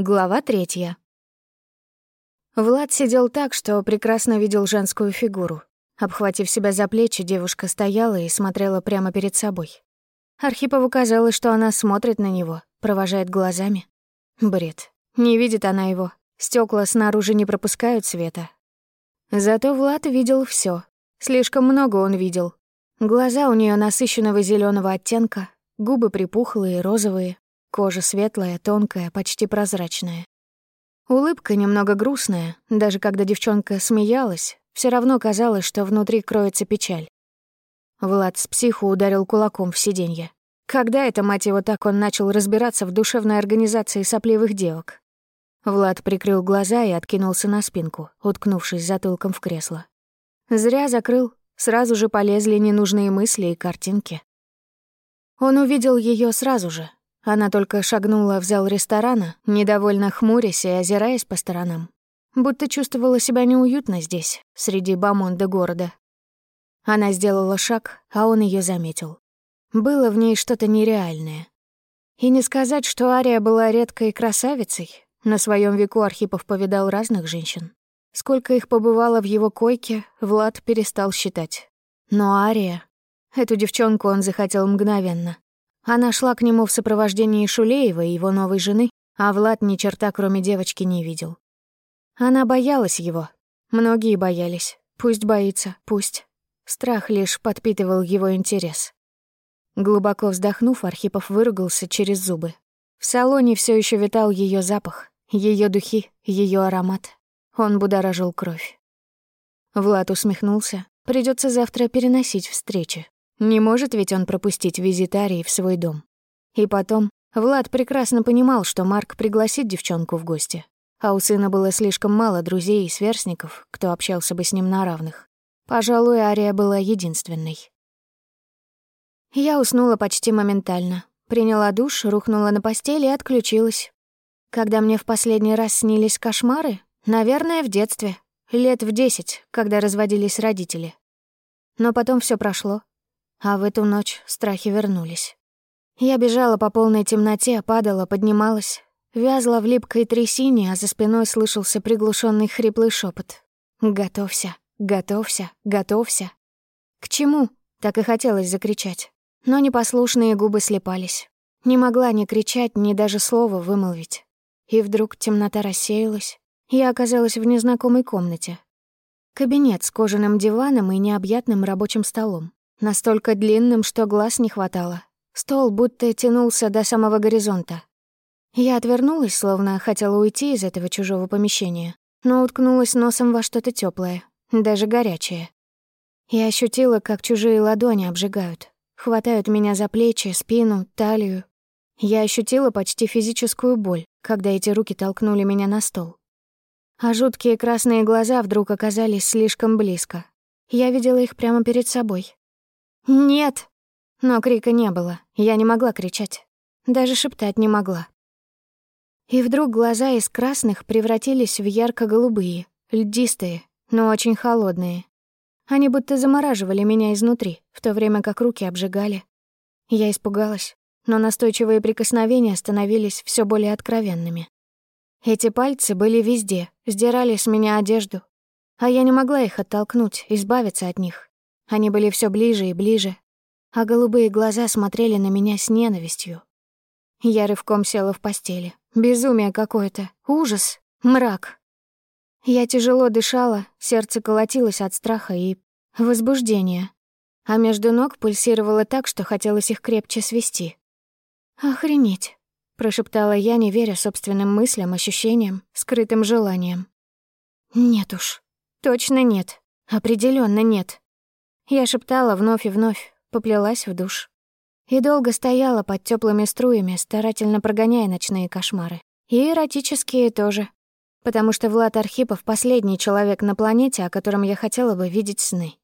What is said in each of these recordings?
Глава третья. Влад сидел так, что прекрасно видел женскую фигуру. Обхватив себя за плечи, девушка стояла и смотрела прямо перед собой. Архипову казалось, что она смотрит на него, провожает глазами. Бред. Не видит она его. Стекла снаружи не пропускают света. Зато Влад видел все. Слишком много он видел. Глаза у нее насыщенного зеленого оттенка, губы припухлые, розовые, Кожа светлая, тонкая, почти прозрачная. Улыбка немного грустная, даже когда девчонка смеялась, все равно казалось, что внутри кроется печаль. Влад с психу ударил кулаком в сиденье. Когда это, мать его, так он начал разбираться в душевной организации сопливых девок? Влад прикрыл глаза и откинулся на спинку, уткнувшись затылком в кресло. Зря закрыл, сразу же полезли ненужные мысли и картинки. Он увидел ее сразу же, она только шагнула в зал ресторана, недовольно хмурясь и озираясь по сторонам. Будто чувствовала себя неуютно здесь, среди бомонда города. Она сделала шаг, а он ее заметил. Было в ней что-то нереальное. И не сказать, что Ария была редкой красавицей. На своем веку Архипов повидал разных женщин. Сколько их побывало в его койке, Влад перестал считать. Но Ария... Эту девчонку он захотел мгновенно. Она шла к нему в сопровождении Шулеева и его новой жены, а Влад ни черта кроме девочки не видел. Она боялась его. Многие боялись. Пусть боится, пусть. Страх лишь подпитывал его интерес. Глубоко вздохнув, Архипов выругался через зубы. В салоне все еще витал ее запах, ее духи, ее аромат. Он будоражил кровь. Влад усмехнулся. Придется завтра переносить встречи. Не может ведь он пропустить визитарий в свой дом. И потом, Влад прекрасно понимал, что Марк пригласит девчонку в гости, а у сына было слишком мало друзей и сверстников, кто общался бы с ним на равных. Пожалуй, Ария была единственной. Я уснула почти моментально. Приняла душ, рухнула на постели и отключилась. Когда мне в последний раз снились кошмары? Наверное, в детстве. Лет в десять, когда разводились родители. Но потом все прошло. А в эту ночь страхи вернулись. Я бежала по полной темноте, падала, поднималась, вязла в липкой трясине, а за спиной слышался приглушенный хриплый шепот. «Готовься, готовься, готовься». К чему? Так и хотелось закричать. Но непослушные губы слепались. Не могла ни кричать, ни даже слова вымолвить. И вдруг темнота рассеялась. Я оказалась в незнакомой комнате. Кабинет с кожаным диваном и необъятным рабочим столом. Настолько длинным, что глаз не хватало. Стол будто тянулся до самого горизонта. Я отвернулась, словно хотела уйти из этого чужого помещения, но уткнулась носом во что-то теплое, даже горячее. Я ощутила, как чужие ладони обжигают, хватают меня за плечи, спину, талию. Я ощутила почти физическую боль, когда эти руки толкнули меня на стол. А жуткие красные глаза вдруг оказались слишком близко. Я видела их прямо перед собой, «Нет!» Но крика не было, я не могла кричать. Даже шептать не могла. И вдруг глаза из красных превратились в ярко-голубые, льдистые, но очень холодные. Они будто замораживали меня изнутри, в то время как руки обжигали. Я испугалась, но настойчивые прикосновения становились все более откровенными. Эти пальцы были везде, сдирали с меня одежду, а я не могла их оттолкнуть, избавиться от них. Они были все ближе и ближе, а голубые глаза смотрели на меня с ненавистью. Я рывком села в постели. Безумие какое-то, ужас, мрак. Я тяжело дышала, сердце колотилось от страха и возбуждения, а между ног пульсировало так, что хотелось их крепче свести. «Охренеть», — прошептала я, не веря собственным мыслям, ощущениям, скрытым желаниям. «Нет уж, точно нет, определенно нет». Я шептала вновь и вновь, поплелась в душ. И долго стояла под теплыми струями, старательно прогоняя ночные кошмары. И эротические тоже. Потому что Влад Архипов — последний человек на планете, о котором я хотела бы видеть сны.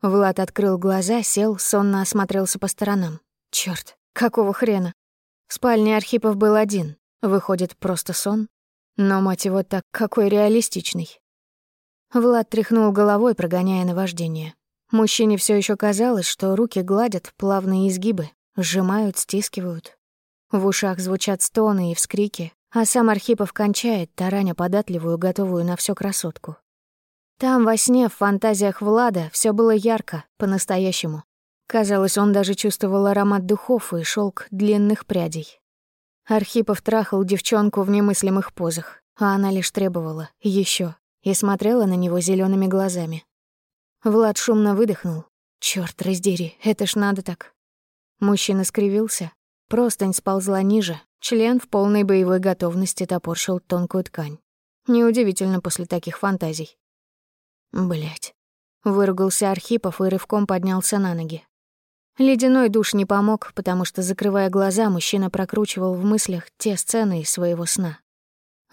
Влад открыл глаза, сел, сонно осмотрелся по сторонам. Чёрт, какого хрена? В спальне Архипов был один. Выходит, просто сон? Но, мать его, так какой реалистичный. Влад тряхнул головой, прогоняя наваждение. Мужчине все еще казалось, что руки гладят плавные изгибы, сжимают, стискивают. В ушах звучат стоны и вскрики, а сам Архипов кончает, тараня податливую, готовую на всё красотку. Там, во сне, в фантазиях Влада, все было ярко, по-настоящему. Казалось, он даже чувствовал аромат духов и шелк длинных прядей. Архипов трахал девчонку в немыслимых позах, а она лишь требовала еще и смотрела на него зелеными глазами. Влад шумно выдохнул. Черт, раздери, это ж надо так. Мужчина скривился, простынь сползла ниже, член в полной боевой готовности топоршил тонкую ткань. Неудивительно после таких фантазий. Блять. Выругался Архипов и рывком поднялся на ноги. Ледяной душ не помог, потому что, закрывая глаза, мужчина прокручивал в мыслях те сцены из своего сна.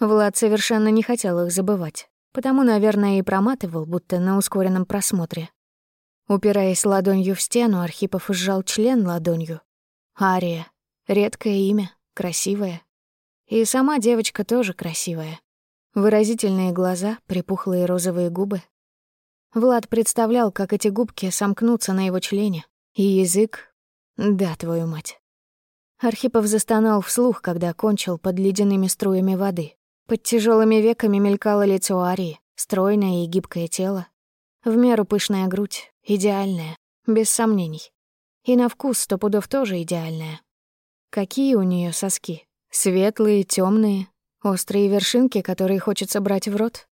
Влад совершенно не хотел их забывать, потому, наверное, и проматывал, будто на ускоренном просмотре. Упираясь ладонью в стену, Архипов сжал член ладонью. Ария. Редкое имя, красивое. И сама девочка тоже красивая. Выразительные глаза, припухлые розовые губы. Влад представлял, как эти губки сомкнутся на его члене, и язык... Да, твою мать. Архипов застонал вслух, когда кончил под ледяными струями воды. Под тяжелыми веками мелькало лицо Арии, стройное и гибкое тело. В меру пышная грудь, идеальная, без сомнений. И на вкус сто пудов тоже идеальная. Какие у нее соски? Светлые, темные, острые вершинки, которые хочется брать в рот.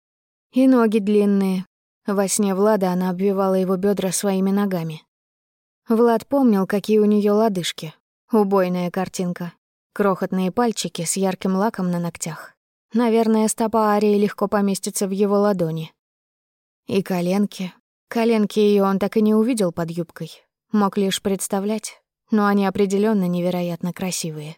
И ноги длинные. Во сне Влада она обвивала его бедра своими ногами. Влад помнил, какие у нее лодыжки. Убойная картинка. Крохотные пальчики с ярким лаком на ногтях. Наверное, стопа Арии легко поместится в его ладони. И коленки. Коленки ее он так и не увидел под юбкой. Мог лишь представлять, но они определенно невероятно красивые.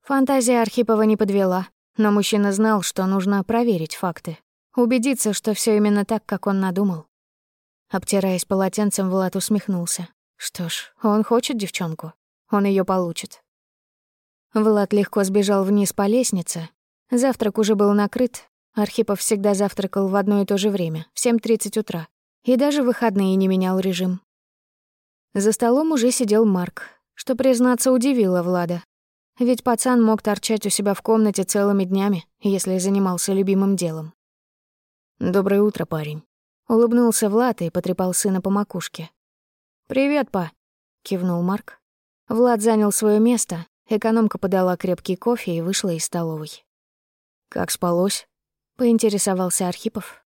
Фантазия Архипова не подвела, но мужчина знал, что нужно проверить факты, убедиться, что все именно так, как он надумал. Обтираясь полотенцем, Влад усмехнулся. Что ж, он хочет девчонку. Он ее получит. Влад легко сбежал вниз по лестнице. Завтрак уже был накрыт. Архипов всегда завтракал в одно и то же время, в 7.30 утра. И даже выходные не менял режим. За столом уже сидел Марк, что, признаться, удивило Влада. Ведь пацан мог торчать у себя в комнате целыми днями, если занимался любимым делом. «Доброе утро, парень», — улыбнулся Влад и потрепал сына по макушке. «Привет, па», — кивнул Марк. Влад занял свое место, экономка подала крепкий кофе и вышла из столовой. «Как спалось?» — поинтересовался Архипов.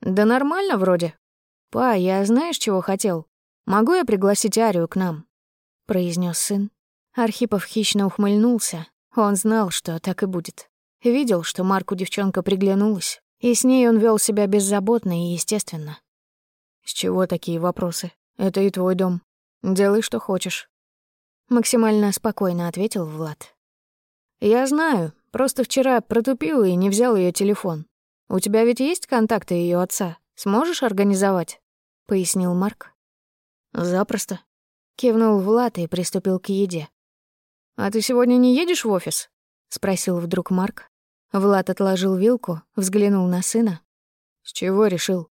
«Да нормально вроде. Па, я знаешь, чего хотел? Могу я пригласить Арию к нам?» — произнес сын. Архипов хищно ухмыльнулся. Он знал, что так и будет. Видел, что Марку девчонка приглянулась, и с ней он вел себя беззаботно и естественно. «С чего такие вопросы?» Это и твой дом. Делай, что хочешь». Максимально спокойно ответил Влад. «Я знаю. Просто вчера протупил и не взял ее телефон. У тебя ведь есть контакты ее отца? Сможешь организовать?» — пояснил Марк. «Запросто», — кивнул Влад и приступил к еде. «А ты сегодня не едешь в офис?» — спросил вдруг Марк. Влад отложил вилку, взглянул на сына. «С чего решил?»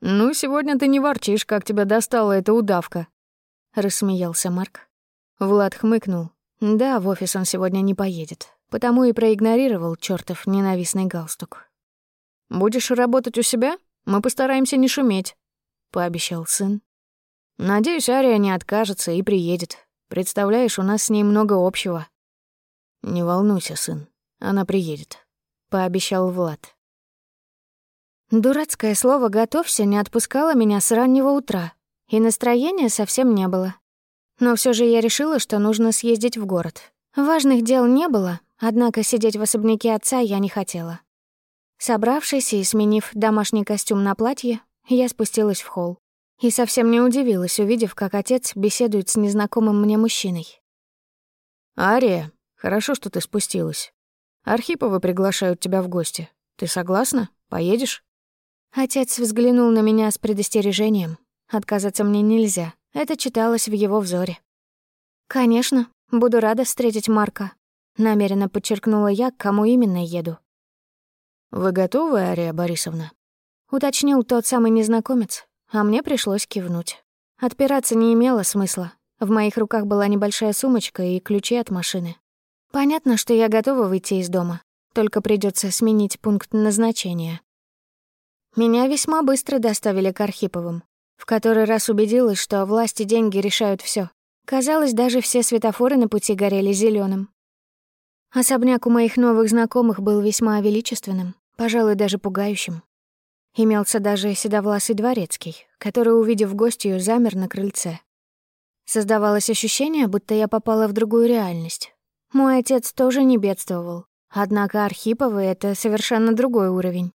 «Ну, сегодня ты не ворчишь, как тебя достала эта удавка», — рассмеялся Марк. Влад хмыкнул. Да, в офис он сегодня не поедет, потому и проигнорировал чертов ненавистный галстук. «Будешь работать у себя? Мы постараемся не шуметь», — пообещал сын. «Надеюсь, Ария не откажется и приедет. Представляешь, у нас с ней много общего». «Не волнуйся, сын, она приедет», — пообещал Влад. Дурацкое слово «готовься» не отпускало меня с раннего утра, и настроения совсем не было. Но все же я решила, что нужно съездить в город. Важных дел не было, однако сидеть в особняке отца я не хотела. Собравшись и сменив домашний костюм на платье, я спустилась в холл. И совсем не удивилась, увидев, как отец беседует с незнакомым мне мужчиной. «Ария, хорошо, что ты спустилась. Архиповы приглашают тебя в гости. Ты согласна? Поедешь?» Отец взглянул на меня с предостережением. Отказаться мне нельзя. Это читалось в его взоре. «Конечно, буду рада встретить Марка», — намеренно подчеркнула я, к кому именно еду. «Вы готовы, Ария Борисовна?» — уточнил тот самый незнакомец, а мне пришлось кивнуть. Отпираться не имело смысла. В моих руках была небольшая сумочка и ключи от машины. Понятно, что я готова выйти из дома, только придется сменить пункт назначения. Меня весьма быстро доставили к Архиповым. В который раз убедилась, что власть и деньги решают все. Казалось, даже все светофоры на пути горели зеленым. Особняк у моих новых знакомых был весьма величественным, пожалуй, даже пугающим. Имелся даже седовласый дворецкий, который, увидев гостью, замер на крыльце. Создавалось ощущение, будто я попала в другую реальность. Мой отец тоже не бедствовал, однако Архиповы — это совершенно другой уровень.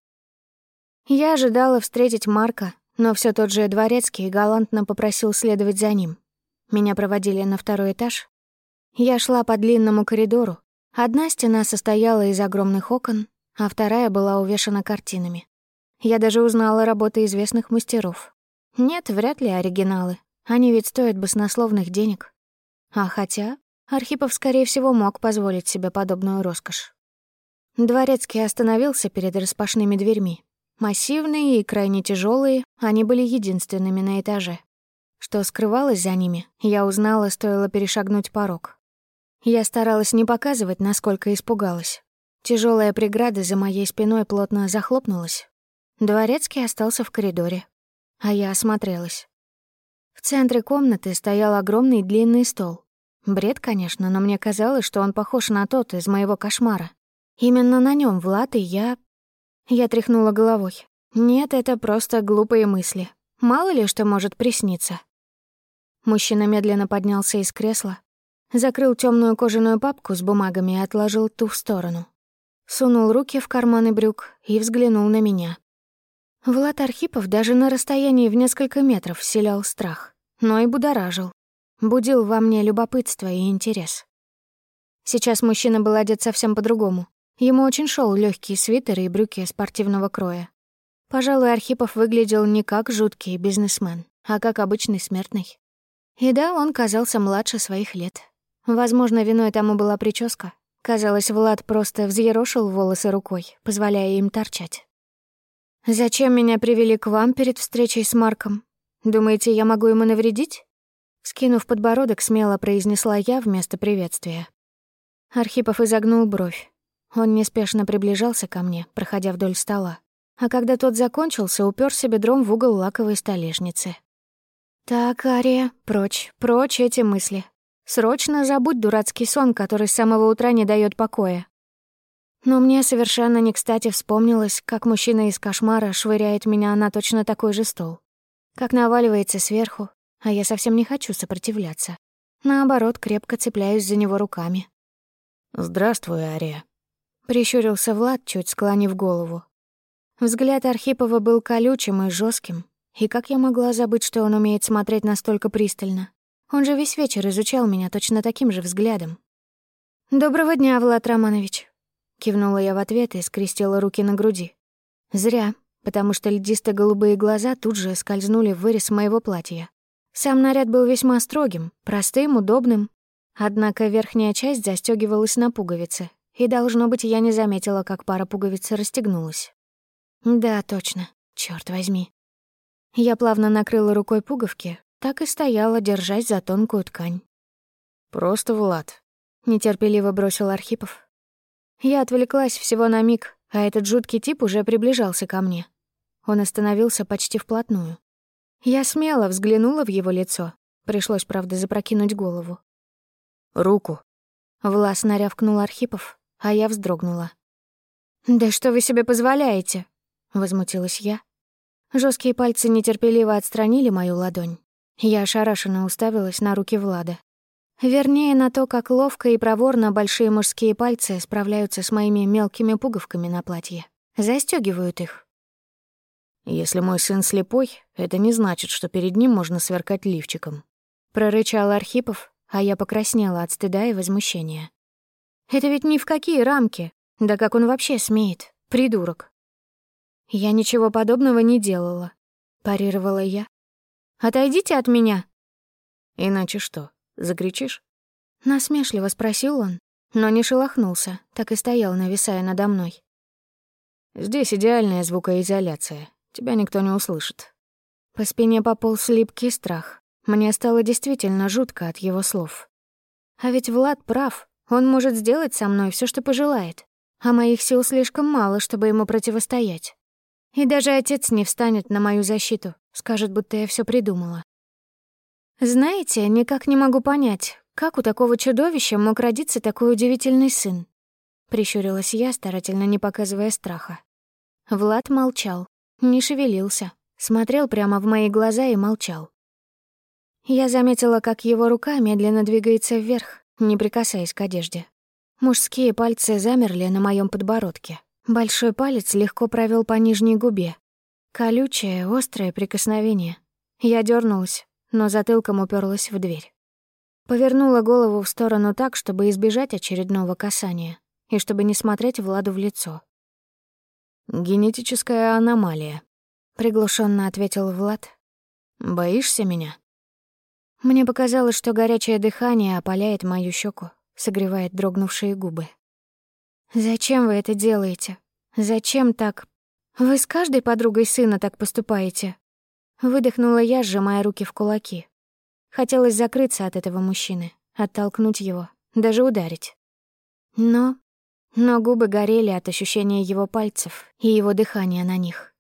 Я ожидала встретить Марка, но все тот же дворецкий галантно попросил следовать за ним. Меня проводили на второй этаж. Я шла по длинному коридору. Одна стена состояла из огромных окон, а вторая была увешана картинами. Я даже узнала работы известных мастеров. Нет, вряд ли оригиналы. Они ведь стоят баснословных денег. А хотя Архипов, скорее всего, мог позволить себе подобную роскошь. Дворецкий остановился перед распашными дверьми. Массивные и крайне тяжелые, они были единственными на этаже. Что скрывалось за ними, я узнала, стоило перешагнуть порог. Я старалась не показывать, насколько испугалась. Тяжелая преграда за моей спиной плотно захлопнулась, Дворецкий остался в коридоре, а я осмотрелась. В центре комнаты стоял огромный длинный стол. Бред, конечно, но мне казалось, что он похож на тот из моего кошмара. Именно на нем Влад и я... Я тряхнула головой. Нет, это просто глупые мысли. Мало ли что может присниться. Мужчина медленно поднялся из кресла, закрыл темную кожаную папку с бумагами и отложил ту в сторону. Сунул руки в карманы брюк и взглянул на меня. Влад Архипов даже на расстоянии в несколько метров вселял страх, но и будоражил. Будил во мне любопытство и интерес. Сейчас мужчина был одет совсем по-другому. Ему очень шел легкий свитер и брюки спортивного кроя. Пожалуй, Архипов выглядел не как жуткий бизнесмен, а как обычный смертный. И да, он казался младше своих лет. Возможно, виной тому была прическа. Казалось, Влад просто взъерошил волосы рукой, позволяя им торчать. «Зачем меня привели к вам перед встречей с Марком? Думаете, я могу ему навредить?» Скинув подбородок, смело произнесла я вместо приветствия. Архипов изогнул бровь. Он неспешно приближался ко мне, проходя вдоль стола. А когда тот закончился, уперся бедром в угол лаковой столешницы. «Так, Ария, прочь, прочь эти мысли. Срочно забудь дурацкий сон, который с самого утра не дает покоя. Но мне совершенно не кстати вспомнилось, как мужчина из кошмара швыряет меня на точно такой же стол. Как наваливается сверху, а я совсем не хочу сопротивляться. Наоборот, крепко цепляюсь за него руками. «Здравствуй, Ария», — прищурился Влад, чуть склонив голову. Взгляд Архипова был колючим и жестким, и как я могла забыть, что он умеет смотреть настолько пристально? Он же весь вечер изучал меня точно таким же взглядом. «Доброго дня, Влад Романович», Кивнула я в ответ и скрестила руки на груди. Зря, потому что льдисто-голубые глаза тут же скользнули в вырез моего платья. Сам наряд был весьма строгим, простым, удобным. Однако верхняя часть застёгивалась на пуговицы, и, должно быть, я не заметила, как пара пуговиц расстегнулась. Да, точно, черт возьми. Я плавно накрыла рукой пуговки, так и стояла, держась за тонкую ткань. «Просто Влад», — нетерпеливо бросил Архипов. Я отвлеклась всего на миг, а этот жуткий тип уже приближался ко мне. Он остановился почти вплотную. Я смело взглянула в его лицо. Пришлось, правда, запрокинуть голову. «Руку!» Властно рявкнул Архипов, а я вздрогнула. «Да что вы себе позволяете?» — возмутилась я. Жесткие пальцы нетерпеливо отстранили мою ладонь. Я ошарашенно уставилась на руки Влада. Вернее, на то, как ловко и проворно большие мужские пальцы справляются с моими мелкими пуговками на платье. Застёгивают их. «Если мой сын слепой, это не значит, что перед ним можно сверкать лифчиком», — прорычал Архипов, а я покраснела от стыда и возмущения. «Это ведь ни в какие рамки. Да как он вообще смеет? Придурок». «Я ничего подобного не делала», — парировала я. «Отойдите от меня». «Иначе что?» Закричишь?» Насмешливо спросил он, но не шелохнулся, так и стоял, нависая надо мной. «Здесь идеальная звукоизоляция. Тебя никто не услышит». По спине пополз липкий страх. Мне стало действительно жутко от его слов. А ведь Влад прав. Он может сделать со мной все, что пожелает. А моих сил слишком мало, чтобы ему противостоять. И даже отец не встанет на мою защиту, скажет, будто я все придумала. Знаете, никак не могу понять, как у такого чудовища мог родиться такой удивительный сын. Прищурилась я, старательно не показывая страха. Влад молчал, не шевелился, смотрел прямо в мои глаза и молчал. Я заметила, как его рука медленно двигается вверх, не прикасаясь к одежде. Мужские пальцы замерли на моем подбородке. Большой палец легко провел по нижней губе. Колючее, острое прикосновение. Я дернулась, но затылком уперлась в дверь. Повернула голову в сторону так, чтобы избежать очередного касания и чтобы не смотреть Владу в лицо. «Генетическая аномалия», — приглушенно ответил Влад. «Боишься меня?» Мне показалось, что горячее дыхание опаляет мою щеку, согревает дрогнувшие губы. «Зачем вы это делаете? Зачем так? Вы с каждой подругой сына так поступаете?» Выдохнула я, сжимая руки в кулаки. Хотелось закрыться от этого мужчины, оттолкнуть его, даже ударить. Но... Но губы горели от ощущения его пальцев и его дыхания на них.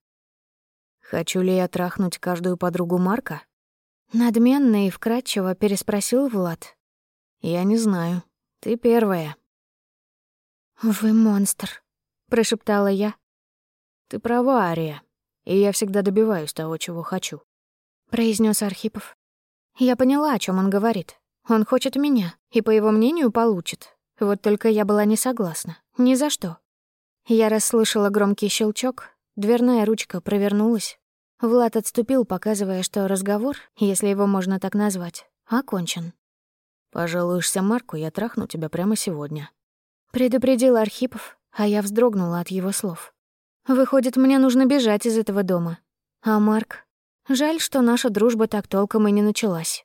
«Хочу ли я трахнуть каждую подругу Марка?» Надменно и вкратчиво переспросил Влад. «Я не знаю. Ты первая». «Вы монстр», — прошептала я. «Ты права, Ария, и я всегда добиваюсь того, чего хочу», — произнес Архипов. Я поняла, о чем он говорит. Он хочет меня, и, по его мнению, получит. Вот только я была не согласна. Ни за что. Я расслышала громкий щелчок, дверная ручка провернулась, Влад отступил, показывая, что разговор, если его можно так назвать, окончен. «Пожалуешься Марку, я трахну тебя прямо сегодня», — предупредил Архипов, а я вздрогнула от его слов. «Выходит, мне нужно бежать из этого дома. А Марк? Жаль, что наша дружба так толком и не началась».